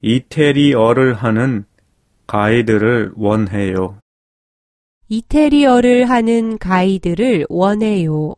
이태리어를 하는 가이드를 원해요. 이태리어를 하는 가이드를 원해요.